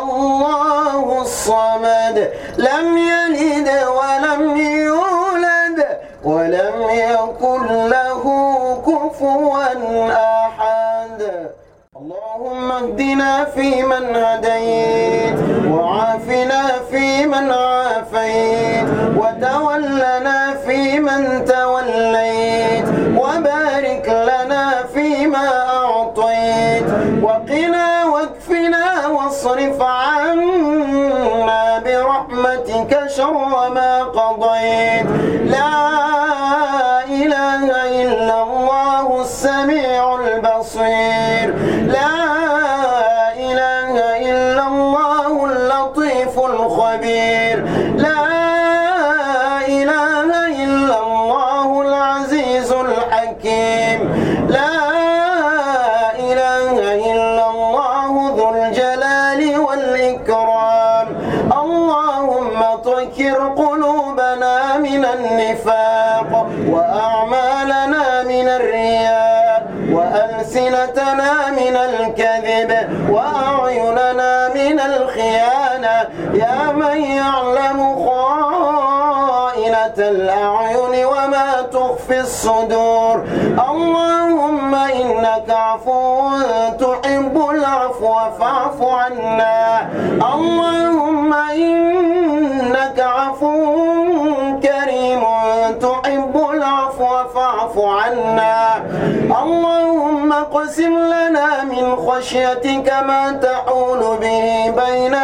الله الصمد. لم يلد ولم يولد ولم يكن له كفوا أحد. اللهم اهدنا فيمن هديت. برحمتك شر ما قضيت. لا إله إلا الله السميع البصير. لا قلوبنا من النفاق وأعمالنا من الرياء وألسنتنا من الكذب وأعيننا من الخيانة يا من يعلم خائنة الأعين وما تخفي الصدور اللهم إنك عفو تحب العفو فاعف عنا اللهم إنك عفو كريم تحب العفو فاعف عنا. اللهم اقسم لنا من خشيتك ما تحول به بيننا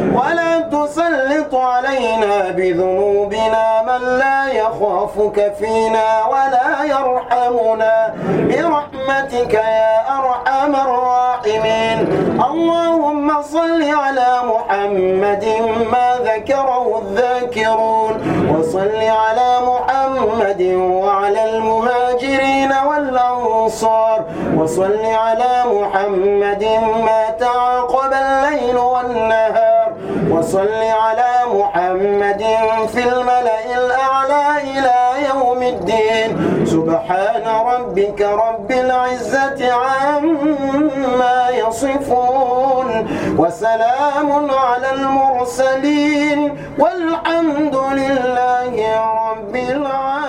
تسلط علينا بذنوبنا من لا يخافك فينا ولا يرحمنا. برحمتك يا أرحم الراحمين. اللهم صل على محمد ما ذكره الذاكرون. وصل على محمد وعلى المهاجرين والأنصار. وصل على محمد ما تعاقب الليل والنهار. وصل على محمد في الملأ الأعلى إلى يوم الدين. سبحان ربك رب العزة عما يصفون وسلام على المرسلين والحمد لله رب العالمين.